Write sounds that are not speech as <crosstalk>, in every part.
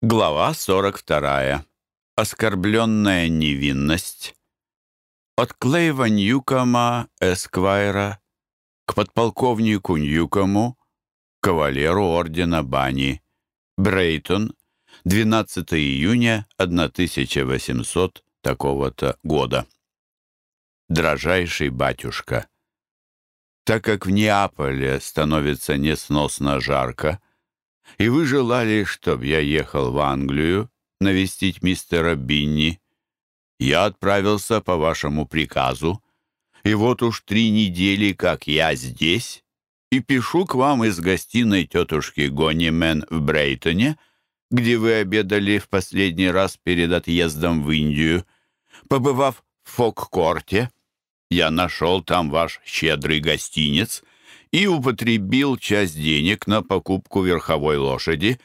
Глава 42. Оскорбленная невинность. От Клейва Ньюкома, Эсквайра, к подполковнику Ньюкому, кавалеру ордена Бани. Брейтон, 12 июня 1800 такого-то года. Дрожайший батюшка, так как в Неаполе становится несносно жарко, и вы желали, чтобы я ехал в Англию навестить мистера Бинни. Я отправился по вашему приказу, и вот уж три недели, как я здесь, и пишу к вам из гостиной тетушки Гонимен в Брейтоне, где вы обедали в последний раз перед отъездом в Индию. Побывав в Фоккорте, я нашел там ваш щедрый гостиниц и употребил часть денег на покупку верховой лошади,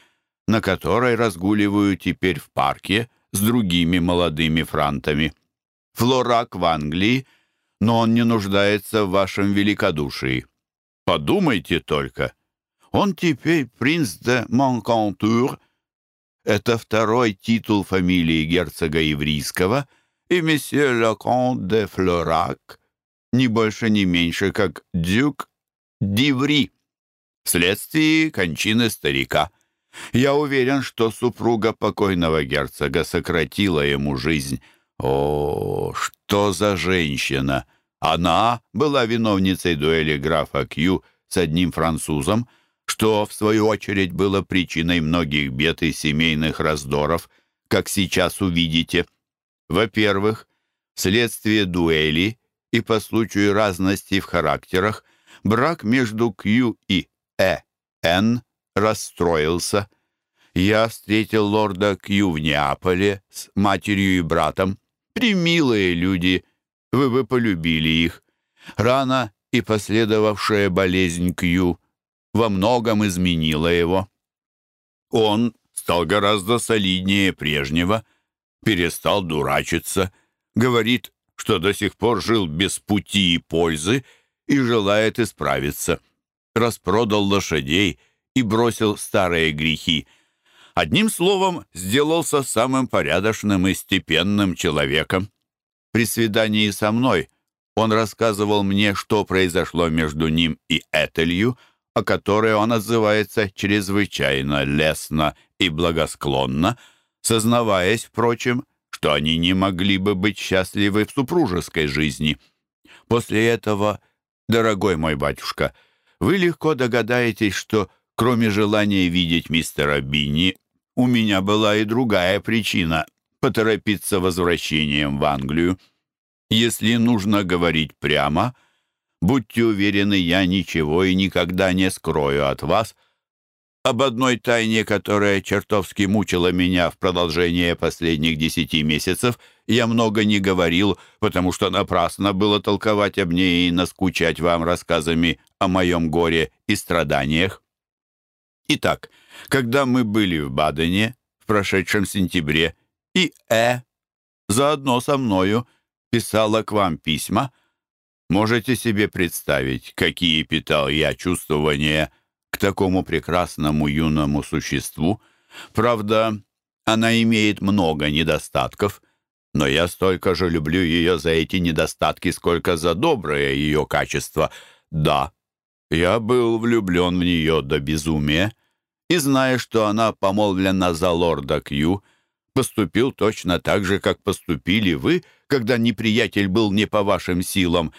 на которой разгуливаю теперь в парке с другими молодыми франтами. Флорак в Англии, но он не нуждается в вашем великодушии. Подумайте только. Он теперь принц де Монконтур. Это второй титул фамилии герцога Иврийского, и месье Лекон де Флорак, не больше, не меньше, как дюк Диври, вследствие кончины старика. Я уверен, что супруга покойного герцога сократила ему жизнь. О, что за женщина! Она была виновницей дуэли графа Кью с одним французом, что, в свою очередь, было причиной многих бед и семейных раздоров, как сейчас увидите. Во-первых, вследствие дуэли и по случаю разности в характерах брак между Кью и Э. Н. расстроился. Я встретил лорда Кью в Неаполе с матерью и братом. Примилые люди, вы бы полюбили их. Рана и последовавшая болезнь Кью во многом изменила его. Он стал гораздо солиднее прежнего, перестал дурачиться, говорит, что до сих пор жил без пути и пользы, и желает исправиться. Распродал лошадей и бросил старые грехи. Одним словом, сделался самым порядочным и степенным человеком. При свидании со мной он рассказывал мне, что произошло между ним и Этелью, о которой он отзывается чрезвычайно лестно и благосклонно, сознаваясь, впрочем, что они не могли бы быть счастливы в супружеской жизни. После этого Дорогой мой батюшка, вы легко догадаетесь, что кроме желания видеть мистера Бинни, у меня была и другая причина поторопиться возвращением в Англию. Если нужно говорить прямо, будьте уверены, я ничего и никогда не скрою от вас, об одной тайне, которая чертовски мучила меня в продолжение последних десяти месяцев, я много не говорил, потому что напрасно было толковать об ней и наскучать вам рассказами о моем горе и страданиях. Итак, когда мы были в Бадене в прошедшем сентябре, и Э, заодно со мною, писала к вам письма, можете себе представить, какие питал я чувствования такому прекрасному юному существу. Правда, она имеет много недостатков, но я столько же люблю ее за эти недостатки, сколько за доброе ее качество. Да, я был влюблен в нее до безумия, и, зная, что она помолвлена за лорда Кью, поступил точно так же, как поступили вы, когда неприятель был не по вашим силам.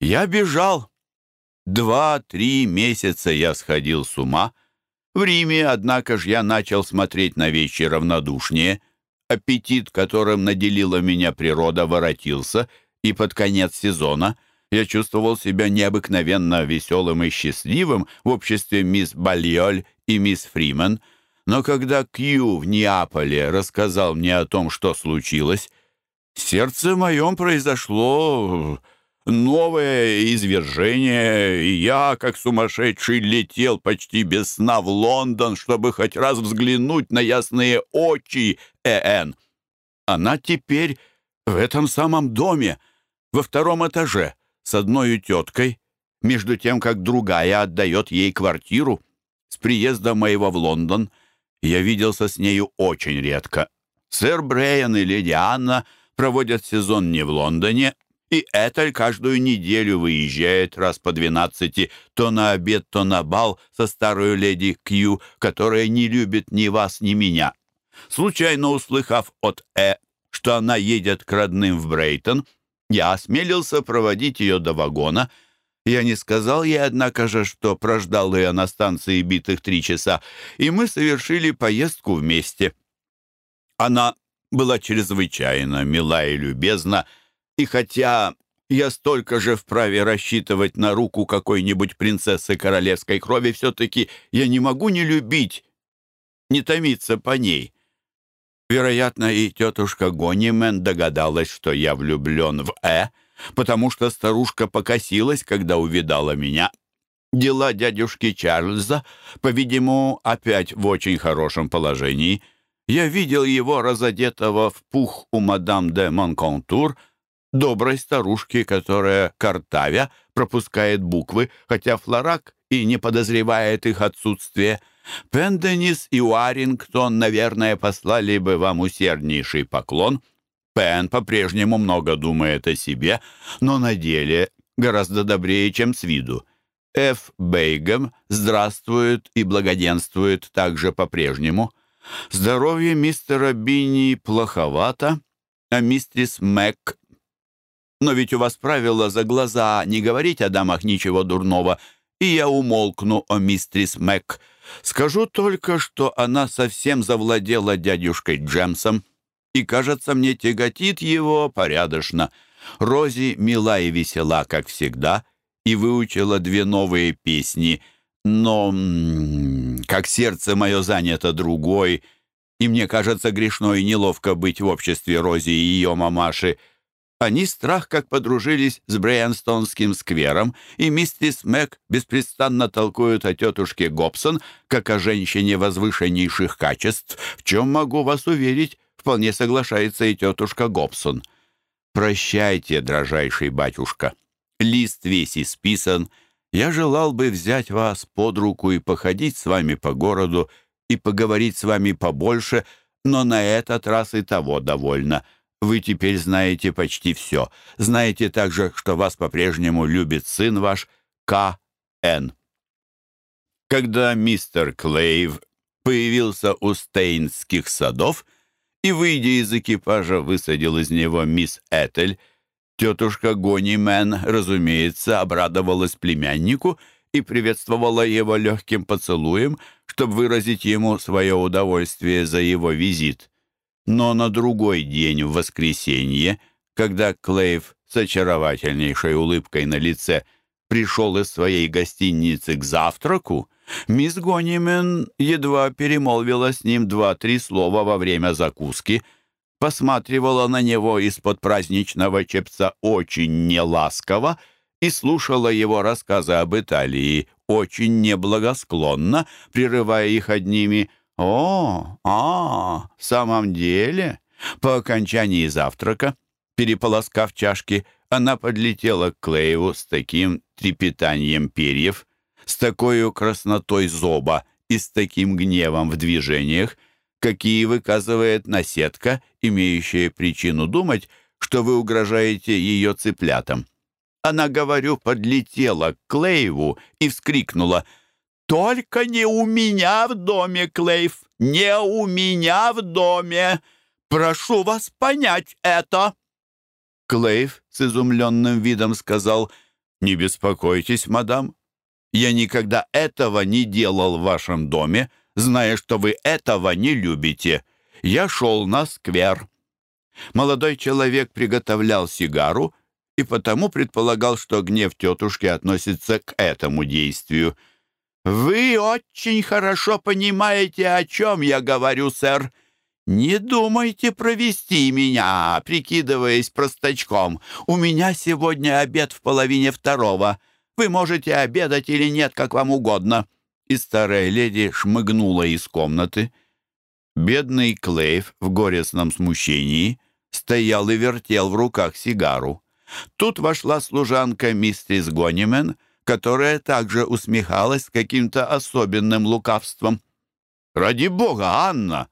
Я бежал, Два-три месяца я сходил с ума. В Риме, однако же, я начал смотреть на вещи равнодушнее. Аппетит, которым наделила меня природа, воротился, и под конец сезона я чувствовал себя необыкновенно веселым и счастливым в обществе мисс Бальоль и мисс Фримен. Но когда Кью в Неаполе рассказал мне о том, что случилось, сердце моем произошло новое извержение, и я, как сумасшедший, летел почти без сна в Лондон, чтобы хоть раз взглянуть на ясные очи Э.Н. Она теперь в этом самом доме, во втором этаже, с одной теткой, между тем, как другая отдает ей квартиру. С приезда моего в Лондон Я виделся с нею очень редко. Сэр Брейан и леди Анна проводят сезон не в Лондоне, и Этель каждую неделю выезжает раз по двенадцати то на обед, то на бал со старой леди Кью, которая не любит ни вас, ни меня. Случайно услыхав от Э, что она едет к родным в Брейтон, я осмелился проводить ее до вагона. Я не сказал ей, однако же, что прождал ее на станции битых три часа, и мы совершили поездку вместе. Она была чрезвычайно мила и любезна, и хотя я столько же вправе рассчитывать на руку какой-нибудь принцессы королевской крови, все-таки я не могу не любить, не томиться по ней. Вероятно, и тетушка Гонимен догадалась, что я влюблен в Э, потому что старушка покосилась, когда увидала меня. Дела дядюшки Чарльза, по-видимому, опять в очень хорошем положении. Я видел его разодетого в пух у мадам де Монконтур, доброй старушки, которая, картавя, пропускает буквы, хотя Флорак и не подозревает их отсутствие. Пенденис и Уарингтон, наверное, послали бы вам усерднейший поклон. Пен по-прежнему много думает о себе, но на деле гораздо добрее, чем с виду. Ф. Бейгем здравствует и благоденствует также по-прежнему. Здоровье мистера Бинни плоховато, а мистерис Мэг но ведь у вас правило за глаза не говорить о дамах ничего дурного, и я умолкну о мистрис Мэг. Скажу только, что она совсем завладела дядюшкой Джемсом, и, кажется, мне тяготит его порядочно. Рози мила и весела, как всегда, и выучила две новые песни, но, как сердце мое занято другой, и мне кажется грешно и неловко быть в обществе Рози и ее мамаши, они страх как подружились с Брейанстонским сквером, и миссис Мэг беспрестанно толкуют о тетушке Гобсон, как о женщине возвышеннейших качеств, в чем, могу вас уверить, вполне соглашается и тетушка Гобсон. Прощайте, дрожайший батюшка. Лист весь исписан. Я желал бы взять вас под руку и походить с вами по городу, и поговорить с вами побольше, но на этот раз и того довольно — вы теперь знаете почти все. Знаете также, что вас по-прежнему любит сын ваш К.Н. Когда мистер Клейв появился у Стейнских садов и, выйдя из экипажа, высадил из него мисс Этель, тетушка Гонимен, разумеется, обрадовалась племяннику и приветствовала его легким поцелуем, чтобы выразить ему свое удовольствие за его визит. Но на другой день, в воскресенье, когда Клейв с очаровательнейшей улыбкой на лице пришел из своей гостиницы к завтраку, мисс Гонимен едва перемолвила с ним два-три слова во время закуски, посматривала на него из-под праздничного чепца очень неласково и слушала его рассказы об Италии очень неблагосклонно, прерывая их одними «О, а, в самом деле?» По окончании завтрака, переполоскав чашки, она подлетела к Клееву с таким трепетанием перьев, с такой краснотой зоба и с таким гневом в движениях, какие выказывает наседка, имеющая причину думать, что вы угрожаете ее цыплятам. Она, говорю, подлетела к Клееву и вскрикнула — «Только не у меня в доме, Клейв! Не у меня в доме! Прошу вас понять это!» Клейв с изумленным видом сказал, «Не беспокойтесь, мадам. Я никогда этого не делал в вашем доме, зная, что вы этого не любите. Я шел на сквер». Молодой человек приготовлял сигару и потому предполагал, что гнев тетушки относится к этому действию – «Вы очень хорошо понимаете, о чем я говорю, сэр. Не думайте провести меня, прикидываясь простачком. У меня сегодня обед в половине второго. Вы можете обедать или нет, как вам угодно». И старая леди шмыгнула из комнаты. Бедный Клейв в горестном смущении стоял и вертел в руках сигару. Тут вошла служанка миссис Гонимен — которая также усмехалась каким-то особенным лукавством. ради бога, Анна,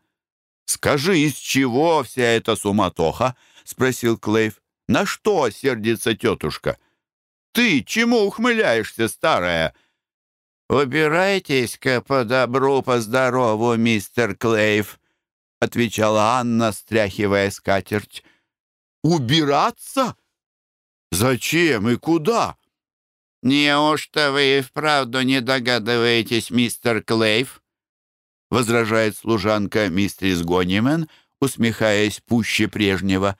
скажи, из чего вся эта суматоха?» — спросил Клейв. «На что сердится тетушка?» «Ты чему ухмыляешься, старая?» «Убирайтесь-ка по добру, по здорову, мистер Клейв», — отвечала Анна, стряхивая скатерть. «Убираться? Зачем и куда?» «Неужто вы и вправду не догадываетесь, мистер Клейв?» — возражает служанка мистерис Гонимен, усмехаясь пуще прежнего.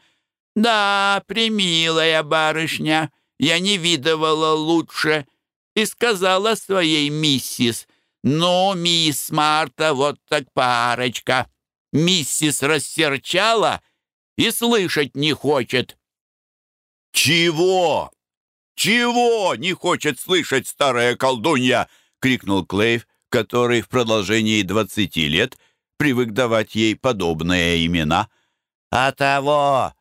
«Да, примилая барышня, я не видывала лучше» и сказала своей миссис, «Ну, мисс Марта, вот так парочка». Миссис рассерчала и слышать не хочет. «Чего? Чего не хочет слышать старая колдунья?» — крикнул Клейв, который в продолжении двадцати лет привык давать ей подобные имена. «А того,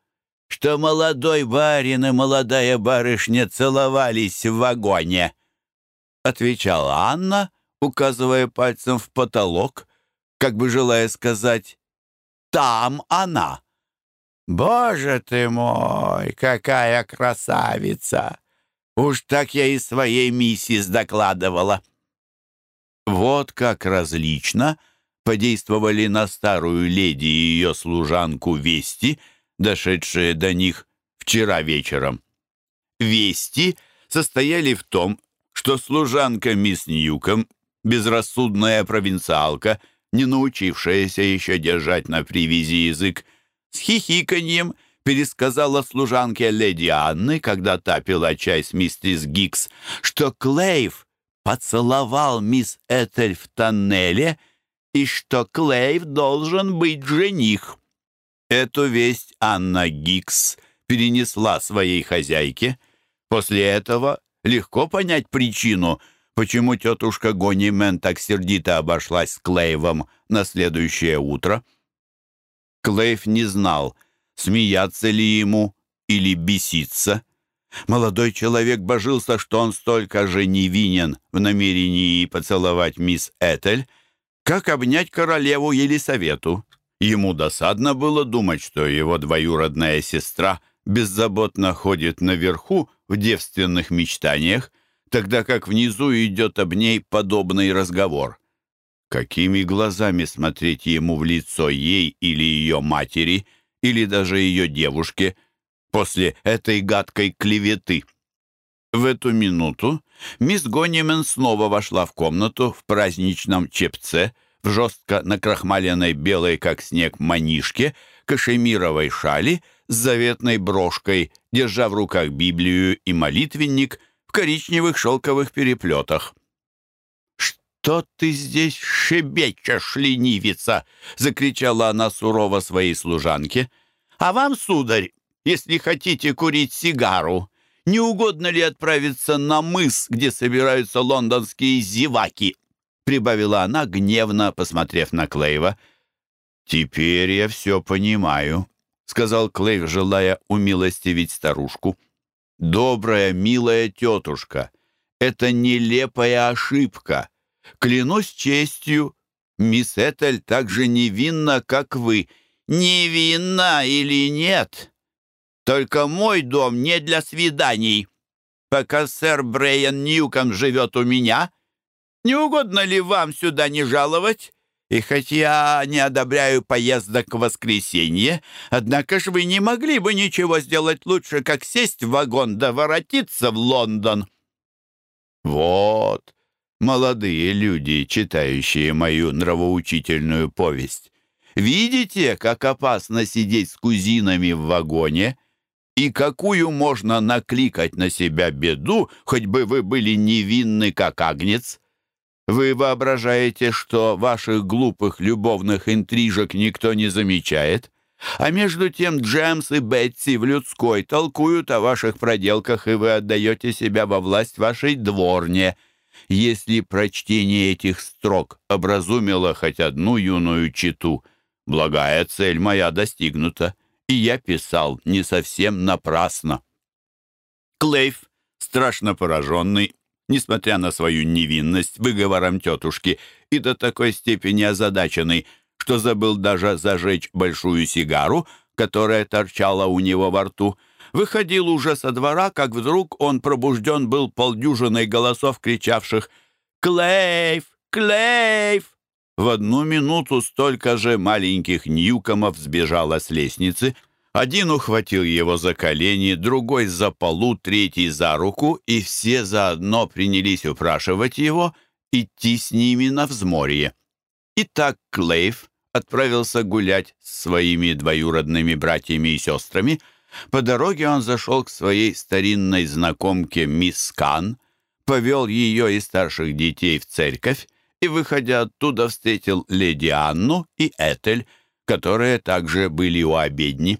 что молодой барин и молодая барышня целовались в вагоне», отвечала Анна, указывая пальцем в потолок, как бы желая сказать «Там она». «Боже ты мой, какая красавица! Уж так я и своей миссис докладывала». Вот как различно подействовали на старую леди и ее служанку вести, дошедшие до них вчера вечером. Вести состояли в том, что служанка мисс Ньюком, безрассудная провинциалка, не научившаяся еще держать на привязи язык, с хихиканьем пересказала служанке леди Анны, когда та пила чай с миссис Гикс, что Клейв поцеловал мисс Этель в тоннеле и что Клейв должен быть жених. Эту весть Анна Гикс перенесла своей хозяйке. После этого Легко понять причину, почему тетушка Гонимен так сердито обошлась с Клейвом на следующее утро. Клейв не знал, смеяться ли ему или беситься. Молодой человек божился, что он столько же невинен в намерении поцеловать мисс Этель, как обнять королеву Елисавету. Ему досадно было думать, что его двоюродная сестра беззаботно ходит наверху в девственных мечтаниях, тогда как внизу идет об ней подобный разговор. Какими глазами смотреть ему в лицо ей или ее матери, или даже ее девушке, после этой гадкой клеветы? В эту минуту мисс Гонимен снова вошла в комнату в праздничном чепце, в жестко накрахмаленной белой, как снег, манишке, кашемировой шали с заветной брошкой, держа в руках Библию и молитвенник в коричневых шелковых переплетах. «Что ты здесь шебечешь, ленивица?» — закричала она сурово своей служанке. «А вам, сударь, если хотите курить сигару, не угодно ли отправиться на мыс, где собираются лондонские зеваки?» Прибавила она, гневно посмотрев на Клейва. «Теперь я все понимаю», — сказал Клейв, желая умилостивить старушку. «Добрая, милая тетушка, это нелепая ошибка. Клянусь честью, мисс Этель так же невинна, как вы. Невинна или нет? Только мой дом не для свиданий. Пока сэр Брейан Ньюком живет у меня, не угодно ли вам сюда не жаловать? И хоть я не одобряю поездок в воскресенье, однако ж вы не могли бы ничего сделать лучше, как сесть в вагон да воротиться в Лондон. Вот, молодые люди, читающие мою нравоучительную повесть. Видите, как опасно сидеть с кузинами в вагоне? И какую можно накликать на себя беду, хоть бы вы были невинны, как агнец? Вы воображаете, что ваших глупых любовных интрижек никто не замечает? А между тем Джемс и Бетси в людской толкуют о ваших проделках, и вы отдаете себя во власть вашей дворне. Если прочтение этих строк образумило хоть одну юную читу, благая цель моя достигнута, и я писал не совсем напрасно. Клейф, страшно пораженный, несмотря на свою невинность, выговором тетушки, и до такой степени озадаченный, что забыл даже зажечь большую сигару, которая торчала у него во рту. Выходил уже со двора, как вдруг он пробужден был полдюжиной голосов, кричавших «Клейв! Клейв!». В одну минуту столько же маленьких Ньюкомов сбежало с лестницы. Один ухватил его за колени, другой за полу, третий за руку, и все заодно принялись упрашивать его идти с ними на взморье. Итак, Клейв отправился гулять с своими двоюродными братьями и сестрами. По дороге он зашел к своей старинной знакомке мисс Кан, повел ее и старших детей в церковь и, выходя оттуда, встретил леди Анну и Этель, которые также были у обедни.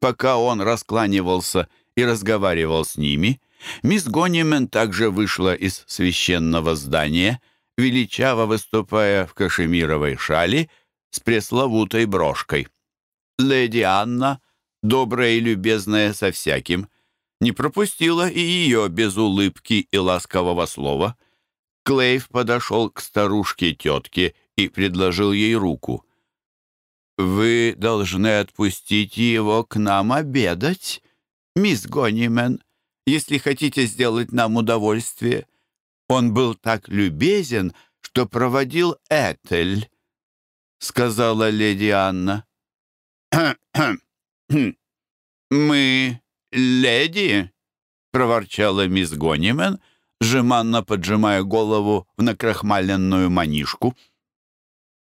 Пока он раскланивался и разговаривал с ними, мисс Гонимен также вышла из священного здания, величаво выступая в кашемировой шали — с пресловутой брошкой. Леди Анна, добрая и любезная со всяким, не пропустила и ее без улыбки и ласкового слова. Клейв подошел к старушке-тетке и предложил ей руку. «Вы должны отпустить его к нам обедать, мисс Гонимен, если хотите сделать нам удовольствие. Он был так любезен, что проводил Этель» сказала леди Анна. «Мы леди?» — проворчала мисс Гонимен, жеманно поджимая голову в накрахмаленную манишку.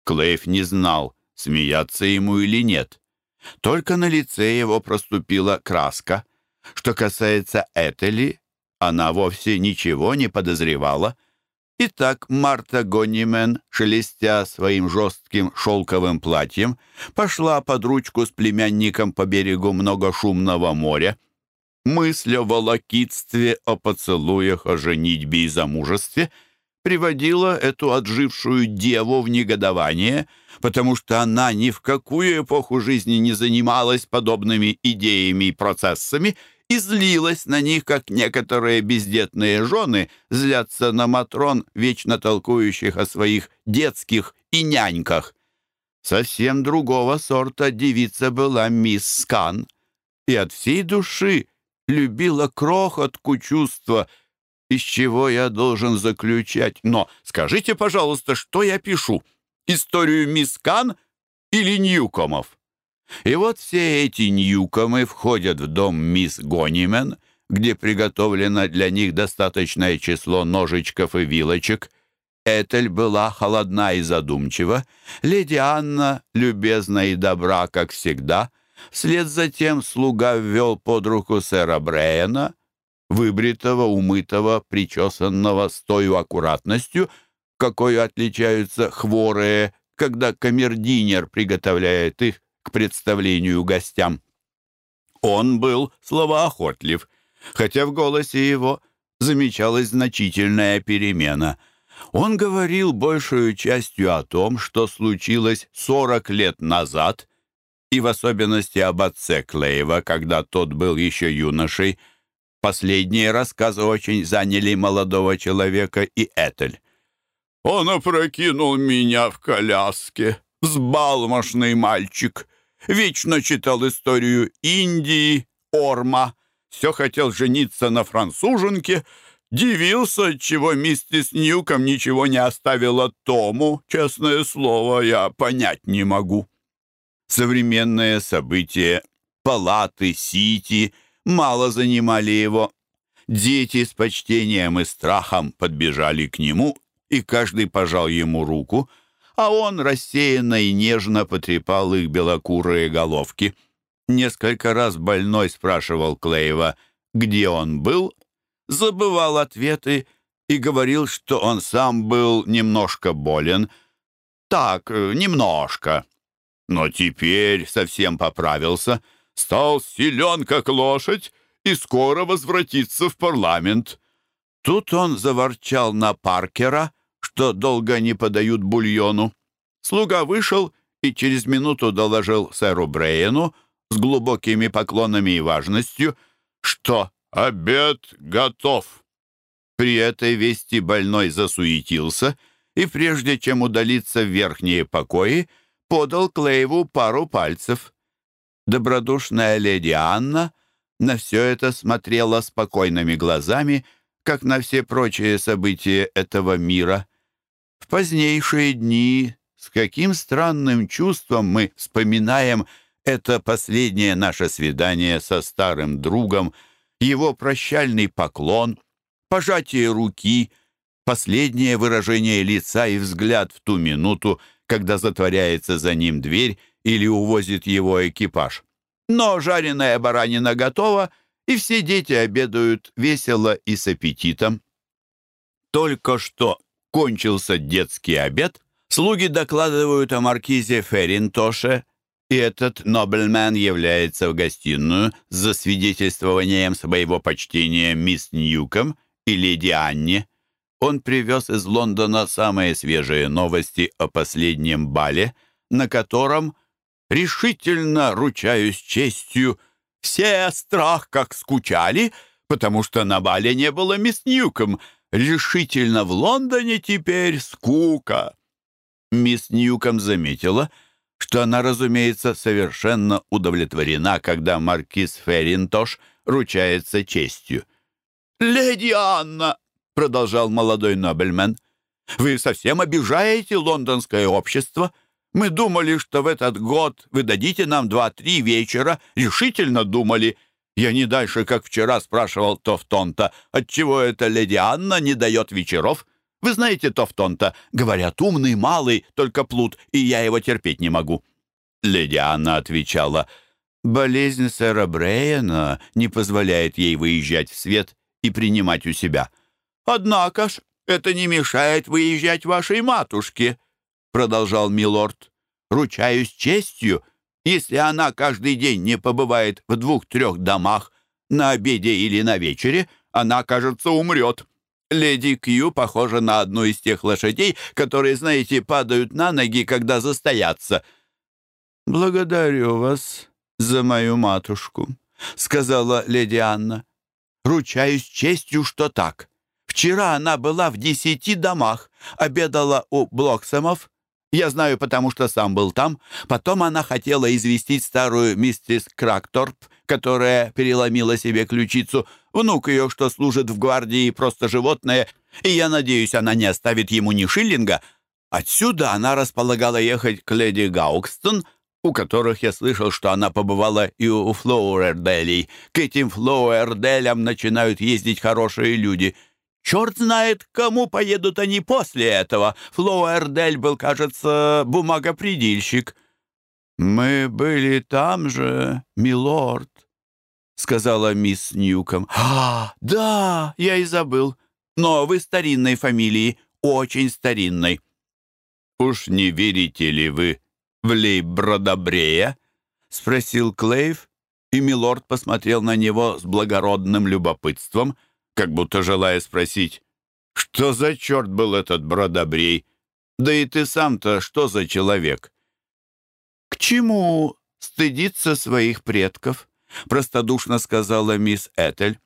Клейф не знал, смеяться ему или нет. Только на лице его проступила краска. Что касается Этели, она вовсе ничего не подозревала — Итак, Марта Гонимен, шелестя своим жестким шелковым платьем, пошла под ручку с племянником по берегу многошумного моря. Мысль о волокитстве, о поцелуях, о женитьбе и замужестве приводила эту отжившую деву в негодование, потому что она ни в какую эпоху жизни не занималась подобными идеями и процессами и злилась на них, как некоторые бездетные жены злятся на матрон, вечно толкующих о своих детских и няньках. Совсем другого сорта девица была мисс Скан, и от всей души любила крохотку чувства, из чего я должен заключать. Но скажите, пожалуйста, что я пишу? Историю мисс Кан или Ньюкомов? И вот все эти ньюкомы входят в дом мисс Гонимен, где приготовлено для них достаточное число ножичков и вилочек. Этель была холодна и задумчива, леди Анна любезна и добра, как всегда. Вслед за тем слуга ввел под руку сэра Брейена, выбритого, умытого, причесанного с той аккуратностью, какой отличаются хворые, когда камердинер приготовляет их к представлению гостям. Он был словоохотлив, хотя в голосе его замечалась значительная перемена. Он говорил большую частью о том, что случилось 40 лет назад, и в особенности об отце Клейва, когда тот был еще юношей. Последние рассказы очень заняли молодого человека и Этель. «Он опрокинул меня в коляске, взбалмошный мальчик. Вечно читал историю Индии, Орма. Все хотел жениться на француженке. Дивился, чего миссис Ньюком ничего не оставила Тому. Честное слово, я понять не могу. Современные события, палаты, сити мало занимали его. Дети с почтением и страхом подбежали к нему, и каждый пожал ему руку — а он рассеянно и нежно потрепал их белокурые головки. Несколько раз больной спрашивал Клейва, где он был, забывал ответы и говорил, что он сам был немножко болен. Так, немножко. Но теперь совсем поправился, стал силен, как лошадь, и скоро возвратится в парламент. Тут он заворчал на Паркера — что долго не подают бульону. Слуга вышел и через минуту доложил сэру Брейену с глубокими поклонами и важностью, что обед готов. При этой вести больной засуетился и прежде чем удалиться в верхние покои, подал Клейву пару пальцев. Добродушная леди Анна на все это смотрела спокойными глазами, как на все прочие события этого мира. В позднейшие дни с каким странным чувством мы вспоминаем это последнее наше свидание со старым другом, его прощальный поклон, пожатие руки, последнее выражение лица и взгляд в ту минуту, когда затворяется за ним дверь или увозит его экипаж. Но жареная баранина готова, и все дети обедают весело и с аппетитом. Только что кончился детский обед, слуги докладывают о маркизе Ферринтоше, и этот нобельмен является в гостиную с засвидетельствованием своего почтения мисс Ньюком и леди Анне. Он привез из Лондона самые свежие новости о последнем бале, на котором, решительно ручаюсь честью, все страх как скучали, потому что на бале не было мисс Ньюком. Решительно в Лондоне теперь скука. Мисс Ньюком заметила — что она, разумеется, совершенно удовлетворена, когда маркиз Ферринтош ручается честью. «Леди Анна!» — продолжал молодой нобельмен. «Вы совсем обижаете лондонское общество. Мы думали, что в этот год вы дадите нам два-три вечера. Решительно думали. Я не дальше, как вчера спрашивал Тофтонта, отчего эта леди Анна не дает вечеров. Вы знаете Тофтонта? Говорят, умный, малый, только плут, и я его терпеть не могу». Леди Анна отвечала, «Болезнь сэра Брейена не позволяет ей выезжать в свет и принимать у себя». «Однако ж, это не мешает выезжать вашей матушке», продолжал милорд. «Ручаюсь честью, если она каждый день не побывает в двух-трех домах, на обеде или на вечере, она, кажется, умрет. Леди Кью похожа на одну из тех лошадей, которые, знаете, падают на ноги, когда застоятся. «Благодарю вас за мою матушку», — сказала леди Анна. «Ручаюсь честью, что так. Вчера она была в десяти домах, обедала у Блоксомов. Я знаю, потому что сам был там. Потом она хотела известить старую миссис Кракторп, которая переломила себе ключицу, Внук ее, что служит в гвардии, просто животное, и я надеюсь, она не оставит ему ни шиллинга. Отсюда она располагала ехать к леди Гаукстон, у которых я слышал, что она побывала и у Флоуэрделей. К этим Флоуэрделям начинают ездить хорошие люди. Черт знает, кому поедут они после этого. Флоуэрдель был, кажется, бумагопредильщик. «Мы были там же, милорд», сказала мисс Ньюком. «А, да, я и забыл. Но вы старинной фамилии, очень старинной». «Уж не верите ли вы в лейб-бродобрея?» — спросил Клейв, и милорд посмотрел на него с благородным любопытством, как будто желая спросить, «Что за черт был этот бродобрей? Да и ты сам-то что за человек?» «К чему стыдиться своих предков?» простодушно сказала мисс Этель.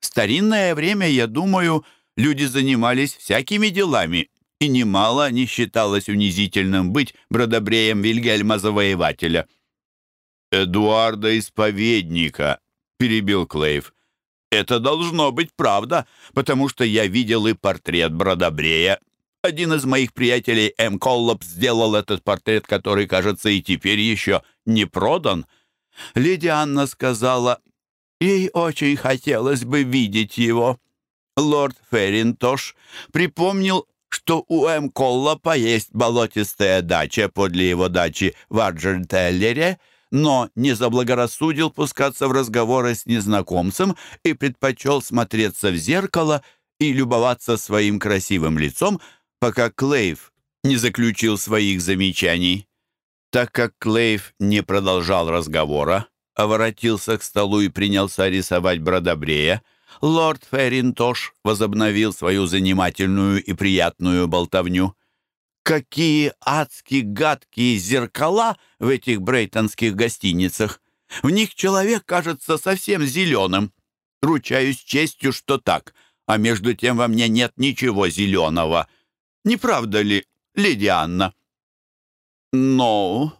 В старинное время, я думаю, люди занимались всякими делами, и немало не считалось унизительным быть бродобреем Вильгельма Завоевателя. «Эдуарда Исповедника», — перебил Клейв. «Это должно быть правда, потому что я видел и портрет Бродобрея. Один из моих приятелей, М. Коллоп, сделал этот портрет, который, кажется, и теперь еще не продан». Леди Анна сказала, ей очень хотелось бы видеть его. Лорд Ферринтош припомнил, что у М. Коллопа есть болотистая дача подле его дачи в Арджентеллере, но не заблагорассудил пускаться в разговоры с незнакомцем и предпочел смотреться в зеркало и любоваться своим красивым лицом, пока Клейв не заключил своих замечаний. Так как Клейв не продолжал разговора, а воротился к столу и принялся рисовать Бродобрея, лорд Ферринтош возобновил свою занимательную и приятную болтовню. Какие адски гадкие зеркала в этих брейтонских гостиницах! В них человек кажется совсем зеленым. Ручаюсь честью, что так, а между тем во мне нет ничего зеленого. Не правда ли, леди Анна?» «Но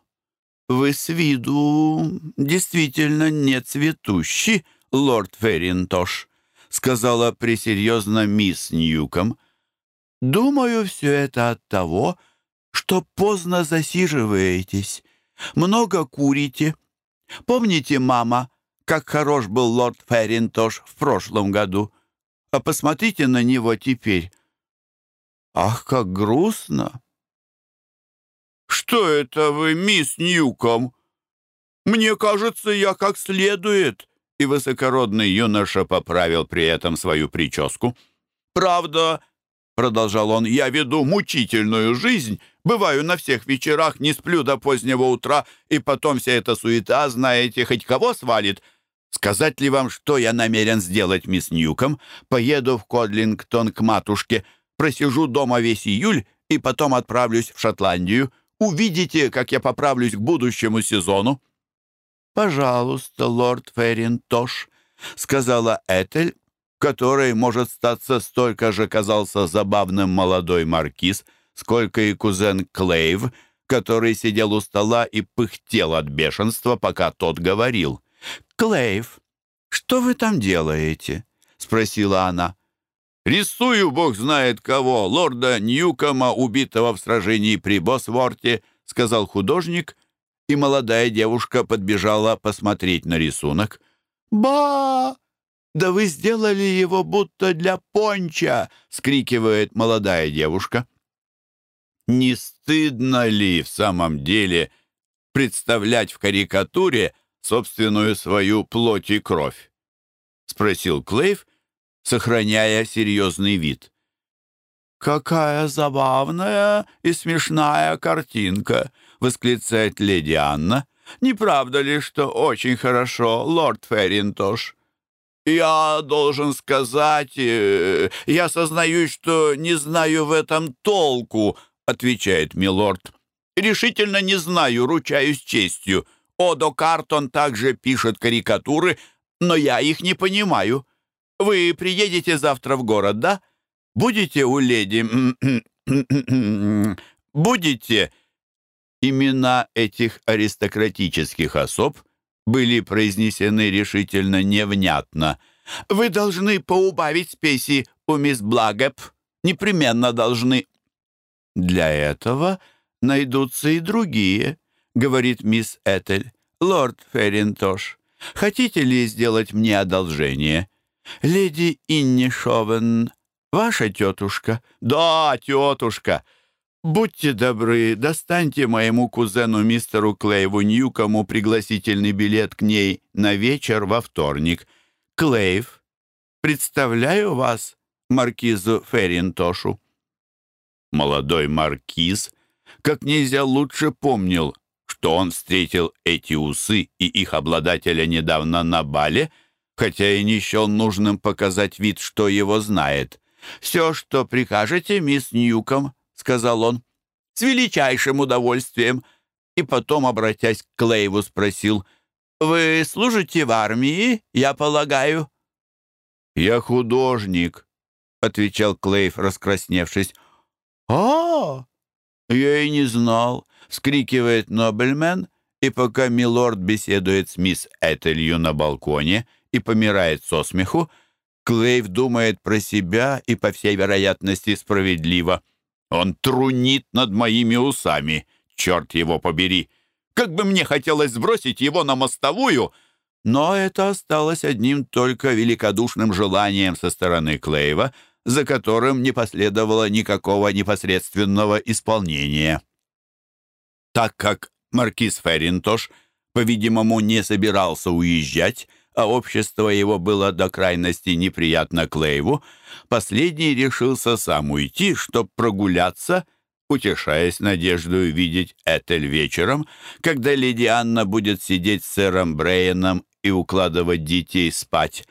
вы с виду действительно не цветущий, лорд Ферринтош», сказала пресерьезно мисс Ньюком. «Думаю, все это от того, что поздно засиживаетесь, много курите. Помните, мама, как хорош был лорд Ферринтош в прошлом году? А посмотрите на него теперь. Ах, как грустно!» «Что это вы, мисс Ньюком? Мне кажется, я как следует и высокородный юноша поправил при этом свою прическу. «Правда, — продолжал он, — я веду мучительную жизнь, бываю на всех вечерах, не сплю до позднего утра, и потом вся эта суета, знаете, хоть кого свалит. Сказать ли вам, что я намерен сделать, мисс Ньюком? Поеду в Кодлингтон к матушке, просижу дома весь июль и потом отправлюсь в Шотландию. Увидите, как я поправлюсь к будущему сезону». «Пожалуйста, лорд Ферринтош», — сказала Этель, которой, может статься, столько же казался забавным молодой маркиз, сколько и кузен Клейв, который сидел у стола и пыхтел от бешенства, пока тот говорил. «Клейв, что вы там делаете?» — спросила она. «Рисую, бог знает кого, лорда Ньюкома, убитого в сражении при Босворте», — сказал художник и молодая девушка подбежала посмотреть на рисунок. «Ба! Да вы сделали его будто для понча!» — скрикивает молодая девушка. «Не стыдно ли в самом деле представлять в карикатуре собственную свою плоть и кровь?» — спросил Клейв, сохраняя серьезный вид. «Какая забавная и смешная картинка!» — восклицает леди Анна. «Не правда ли, что очень хорошо, лорд Ферринтош?» «Я должен сказать, э, я сознаюсь, что не знаю в этом толку», — отвечает милорд. «Решительно не знаю, ручаюсь честью. Одо Картон также пишет карикатуры, но я их не понимаю. Вы приедете завтра в город, да?» Будете у леди... <clears throat> Будете...» Имена этих аристократических особ были произнесены решительно невнятно. «Вы должны поубавить спеси у мисс Благеп. Непременно должны». «Для этого найдутся и другие», — говорит мисс Этель. «Лорд Ферринтош, хотите ли сделать мне одолжение? Леди Инни Шовен «Ваша тетушка?» «Да, тетушка!» «Будьте добры, достаньте моему кузену мистеру Клейву Ньюкому пригласительный билет к ней на вечер во вторник. Клейв, представляю вас, маркизу Ферринтошу». Молодой маркиз как нельзя лучше помнил, что он встретил эти усы и их обладателя недавно на бале, хотя и не счел нужным показать вид, что его знает. «Все, что прикажете, мисс Ньюком», — сказал он, — «с величайшим удовольствием». И потом, обратясь к Клейву, спросил, «Вы служите в армии, я полагаю?» «Я художник», — отвечал Клейв, раскрасневшись. «А, я и не знал», — скрикивает Нобельмен, и пока милорд беседует с мисс Этелью на балконе и помирает со смеху, Клейв думает про себя и, по всей вероятности, справедливо. Он трунит над моими усами, черт его побери. Как бы мне хотелось сбросить его на мостовую, но это осталось одним только великодушным желанием со стороны Клейва, за которым не последовало никакого непосредственного исполнения. Так как маркиз Ферринтош, по-видимому, не собирался уезжать, а общество его было до крайности неприятно Клейву, последний решился сам уйти, чтоб прогуляться, утешаясь надеждой видеть Этель вечером, когда леди Анна будет сидеть с сэром Брейеном и укладывать детей спать.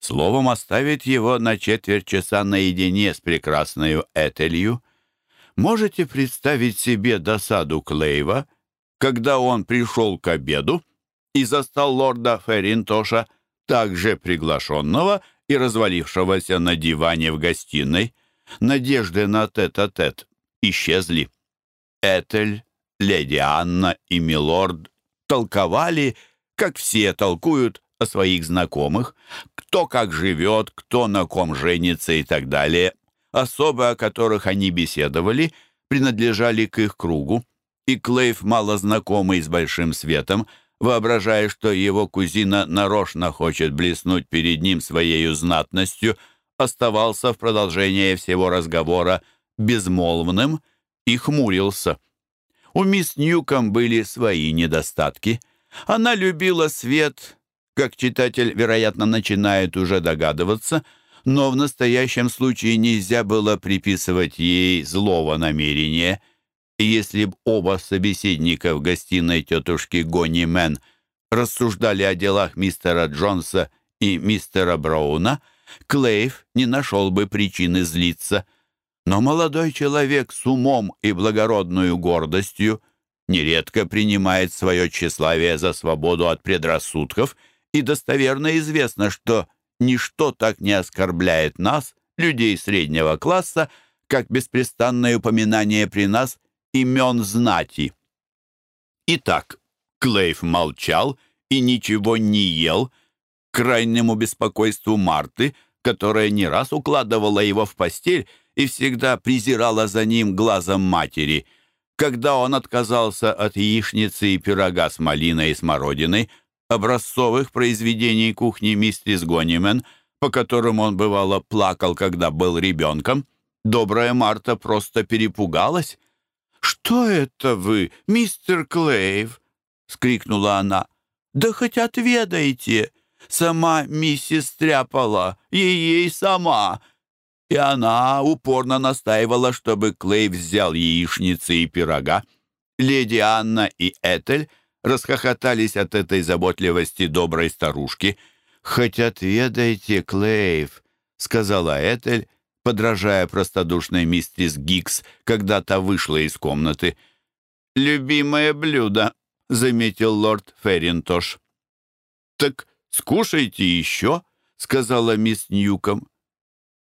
Словом, оставить его на четверть часа наедине с прекрасной Этелью. Можете представить себе досаду Клейва, когда он пришел к обеду, и застал лорда Ферринтоша, также приглашенного и развалившегося на диване в гостиной. Надежды на тет-а-тет -тет исчезли. Этель, леди Анна и милорд толковали, как все толкуют о своих знакомых, кто как живет, кто на ком женится и так далее. Особы, о которых они беседовали, принадлежали к их кругу, и Клейв, мало знакомый с Большим Светом, воображая, что его кузина нарочно хочет блеснуть перед ним своей знатностью, оставался в продолжение всего разговора безмолвным и хмурился. У мисс Ньюком были свои недостатки. Она любила свет, как читатель, вероятно, начинает уже догадываться, но в настоящем случае нельзя было приписывать ей злого намерения. Если б оба собеседника в гостиной тетушки Гонни Мэн рассуждали о делах мистера Джонса и мистера Брауна, Клейв не нашел бы причины злиться. Но молодой человек с умом и благородную гордостью нередко принимает свое тщеславие за свободу от предрассудков — и достоверно известно, что ничто так не оскорбляет нас, людей среднего класса, как беспрестанное упоминание при нас имен знати. Итак, Клейф молчал и ничего не ел, крайнему беспокойству Марты, которая не раз укладывала его в постель и всегда презирала за ним глазом матери. Когда он отказался от яичницы и пирога с малиной и смородиной, образцовых произведений кухни миссис Гонимен, по которым он, бывало, плакал, когда был ребенком, добрая Марта просто перепугалась. «Что это вы, мистер Клейв?» — скрикнула она. «Да хоть отведайте! Сама миссис Тряпала, ей сама!» И она упорно настаивала, чтобы Клейв взял яичницы и пирога. Леди Анна и Этель — расхохотались от этой заботливости доброй старушки. «Хоть отведайте, Клейв», — сказала Этель, подражая простодушной мистерис Гикс, когда та вышла из комнаты. «Любимое блюдо», — заметил лорд Ферринтош. «Так скушайте еще», — сказала мисс Ньюком.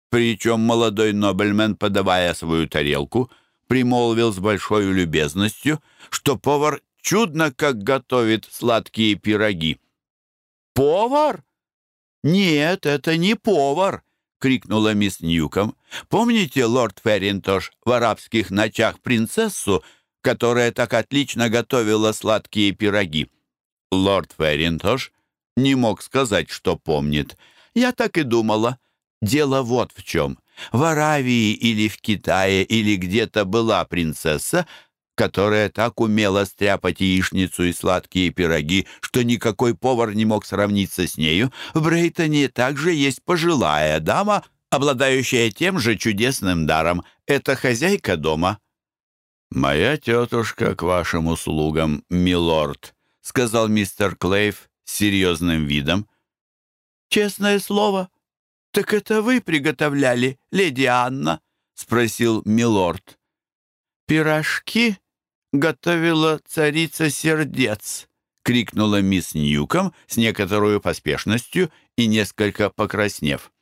Причем молодой нобельмен, подавая свою тарелку, примолвил с большой любезностью, что повар Чудно, как готовит сладкие пироги. «Повар?» «Нет, это не повар!» — крикнула мисс Ньюком. «Помните, лорд Ферринтош, в арабских ночах принцессу, которая так отлично готовила сладкие пироги?» Лорд Ферринтош не мог сказать, что помнит. «Я так и думала. Дело вот в чем. В Аравии или в Китае или где-то была принцесса, которая так умела стряпать яичницу и сладкие пироги, что никакой повар не мог сравниться с нею, в Брейтоне также есть пожилая дама, обладающая тем же чудесным даром. Это хозяйка дома. «Моя тетушка к вашим услугам, милорд», — сказал мистер Клейв с серьезным видом. «Честное слово? Так это вы приготовляли, леди Анна?» — спросил милорд. «Пирожки готовила царица сердец», — крикнула мисс Ньюком с некоторой поспешностью и несколько покраснев.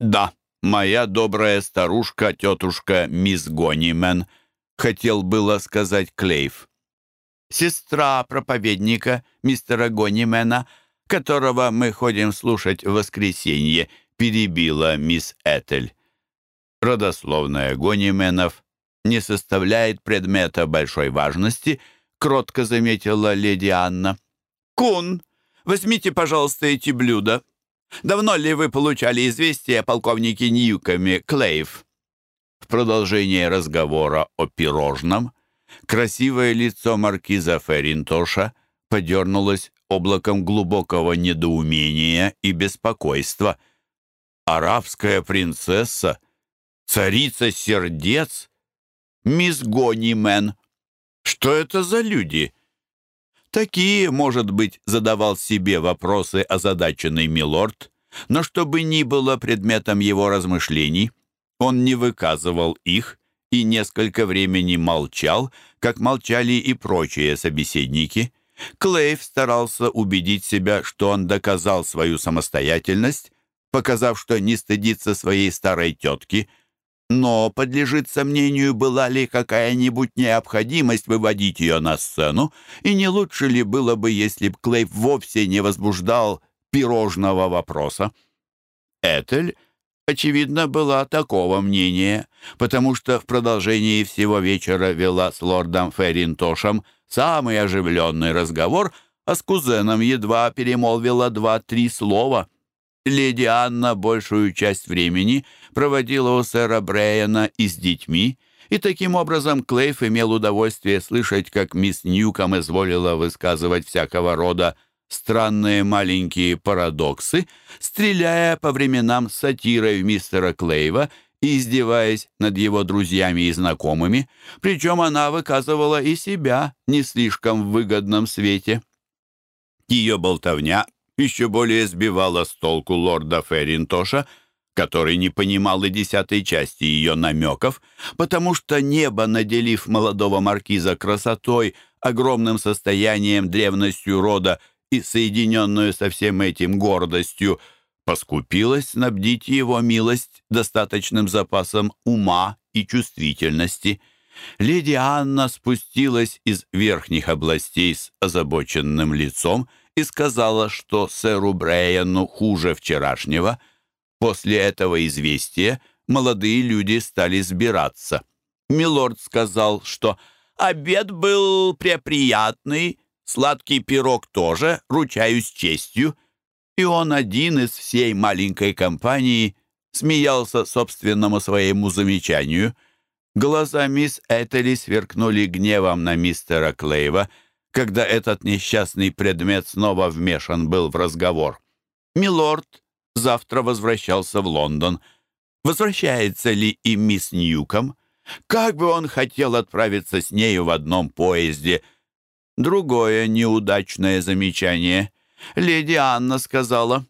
«Да, моя добрая старушка, тетушка мисс Гонимен», — хотел было сказать Клейв. «Сестра проповедника, мистера Гонимена, которого мы ходим слушать в воскресенье», — перебила мисс Этель. Родословная Гонименов не составляет предмета большой важности», — кротко заметила леди Анна. «Кун, возьмите, пожалуйста, эти блюда. Давно ли вы получали известие о полковнике Ньюкоме Клейв?» В продолжение разговора о пирожном красивое лицо маркиза Ферринтоша подернулось облаком глубокого недоумения и беспокойства. «Арабская принцесса, царица сердец, мисс Гонимен. Что это за люди? Такие, может быть, задавал себе вопросы озадаченный милорд, но чтобы ни было предметом его размышлений, он не выказывал их и несколько времени молчал, как молчали и прочие собеседники. Клейв старался убедить себя, что он доказал свою самостоятельность, показав, что не стыдится своей старой тетки, Но подлежит сомнению, была ли какая-нибудь необходимость выводить ее на сцену, и не лучше ли было бы, если б Клейв вовсе не возбуждал пирожного вопроса. Этель, очевидно, была такого мнения, потому что в продолжении всего вечера вела с лордом Ферринтошем самый оживленный разговор, а с кузеном едва перемолвила два-три слова — Леди Анна большую часть времени проводила у сэра Брейана и с детьми, и таким образом Клейф имел удовольствие слышать, как мисс Ньюком изволила высказывать всякого рода странные маленькие парадоксы, стреляя по временам сатирой в мистера Клейва и издеваясь над его друзьями и знакомыми, причем она выказывала и себя не слишком в выгодном свете. Ее болтовня еще более сбивала с толку лорда Ферринтоша, который не понимал и десятой части ее намеков, потому что небо, наделив молодого маркиза красотой, огромным состоянием, древностью рода и соединенную со всем этим гордостью, поскупилось снабдить его милость достаточным запасом ума и чувствительности. Леди Анна спустилась из верхних областей с озабоченным лицом и сказала, что сэру Брейану хуже вчерашнего. После этого известия молодые люди стали сбираться. Милорд сказал, что обед был преприятный, сладкий пирог тоже, ручаюсь честью, и он один из всей маленькой компании смеялся собственному своему замечанию. Глаза мисс Этели сверкнули гневом на мистера Клейва — когда этот несчастный предмет снова вмешан был в разговор. Милорд завтра возвращался в Лондон. Возвращается ли и мисс Ньюком? Как бы он хотел отправиться с нею в одном поезде. Другое неудачное замечание. Леди Анна сказала,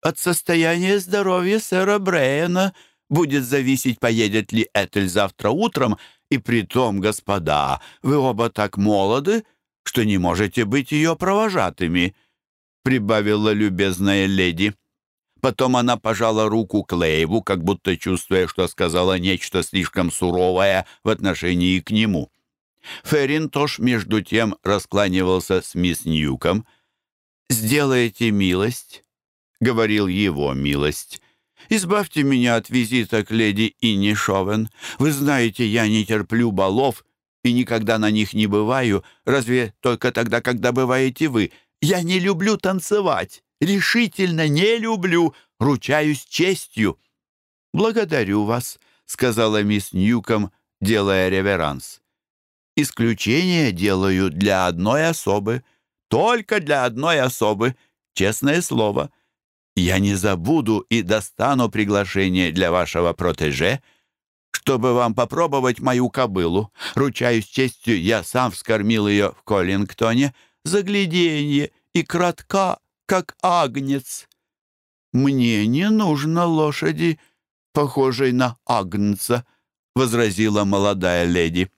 «От состояния здоровья сэра Брейена будет зависеть, поедет ли Этель завтра утром, и при том, господа, вы оба так молоды, что не можете быть ее провожатыми», — прибавила любезная леди. Потом она пожала руку Клейву, как будто чувствуя, что сказала нечто слишком суровое в отношении к нему. Ферринтош, между тем, раскланивался с мисс Ньюком. «Сделайте милость», — говорил его милость. «Избавьте меня от визита к леди Инни Шовен. Вы знаете, я не терплю балов и никогда на них не бываю, разве только тогда, когда бываете вы. Я не люблю танцевать, решительно не люблю, ручаюсь честью». «Благодарю вас», — сказала мисс Ньюком, делая реверанс. «Исключение делаю для одной особы, только для одной особы, честное слово. Я не забуду и достану приглашение для вашего протеже, чтобы вам попробовать мою кобылу. Ручаюсь честью, я сам вскормил ее в Коллингтоне. Загляденье и кратка, как агнец. Мне не нужно лошади, похожей на агнца, — возразила молодая леди.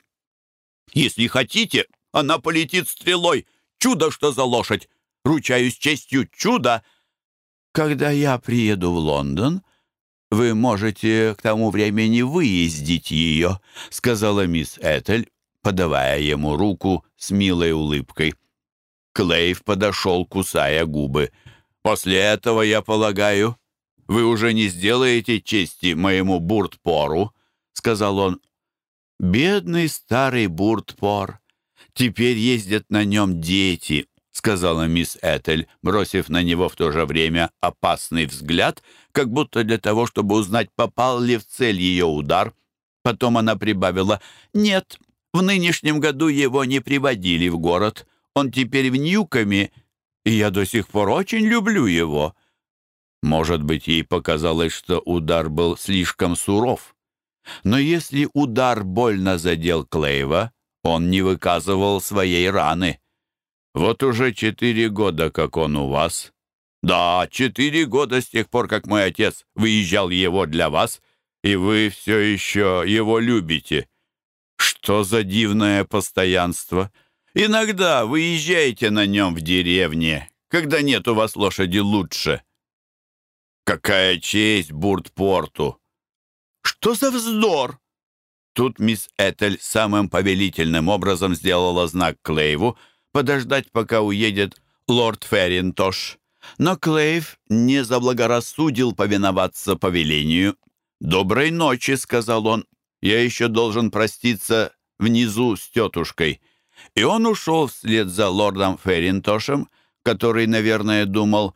«Если хотите, она полетит стрелой. Чудо, что за лошадь! Ручаюсь честью, чудо!» «Когда я приеду в Лондон, «Вы можете к тому времени выездить ее», — сказала мисс Этель, подавая ему руку с милой улыбкой. Клейв подошел, кусая губы. «После этого, я полагаю, вы уже не сделаете чести моему Буртпору», — сказал он. «Бедный старый Буртпор. Теперь ездят на нем дети», — сказала мисс Этель, бросив на него в то же время опасный взгляд — как будто для того, чтобы узнать, попал ли в цель ее удар. Потом она прибавила «Нет, в нынешнем году его не приводили в город. Он теперь в Ньюками, и я до сих пор очень люблю его». Может быть, ей показалось, что удар был слишком суров. Но если удар больно задел Клейва, он не выказывал своей раны. «Вот уже четыре года, как он у вас», да, четыре года с тех пор, как мой отец выезжал его для вас, и вы все еще его любите. Что за дивное постоянство! Иногда выезжаете на нем в деревне, когда нет у вас лошади лучше. Какая честь Буртпорту! Что за вздор?» Тут мисс Этель самым повелительным образом сделала знак Клейву подождать, пока уедет лорд Ферринтош. Но Клейв не заблагорассудил повиноваться повелению. «Доброй ночи», — сказал он. «Я еще должен проститься внизу с тетушкой». И он ушел вслед за лордом Ферринтошем, который, наверное, думал,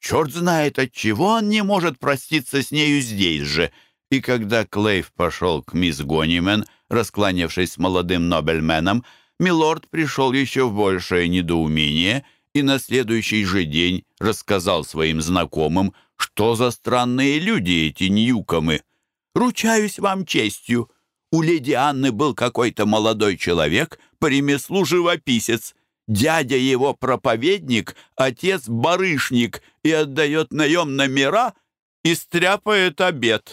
«Черт знает, от чего он не может проститься с нею здесь же». И когда Клейв пошел к мисс Гонимен, раскланявшись с молодым нобельменом, милорд пришел еще в большее недоумение и на следующий же день рассказал своим знакомым, что за странные люди эти Ньюкомы. «Ручаюсь вам честью, у леди Анны был какой-то молодой человек, по ремеслу живописец. Дядя его проповедник, отец барышник и отдает наем номера и стряпает обед.